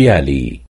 بيالي.